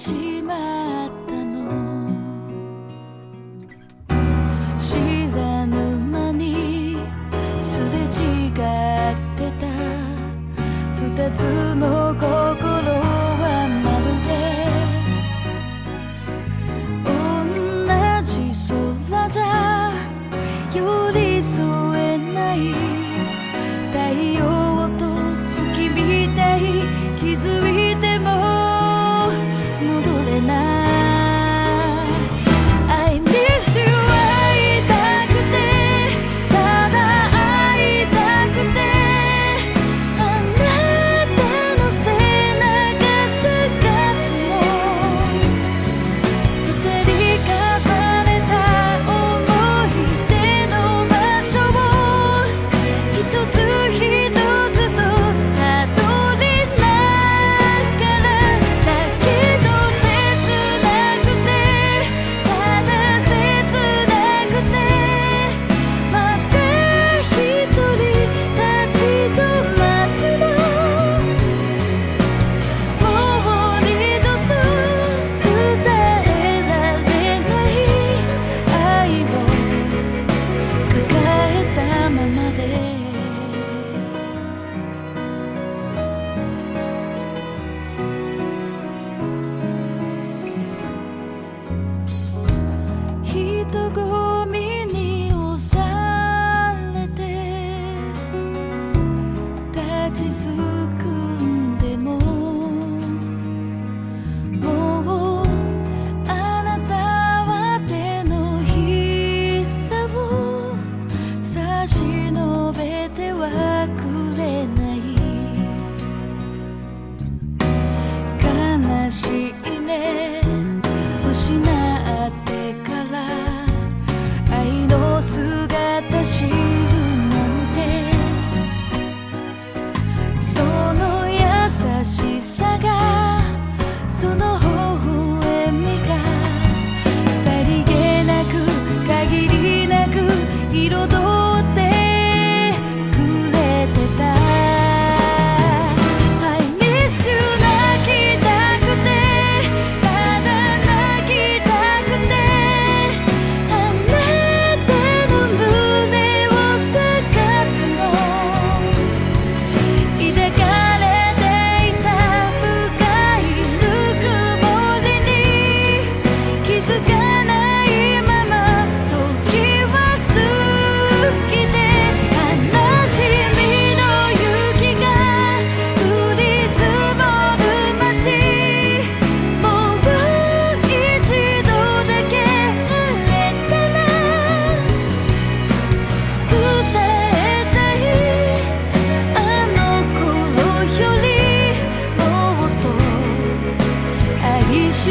しまったの。知らぬ間にすれ違ってた。二つの心はまるで。同じ空じゃ。寄り添う closer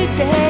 して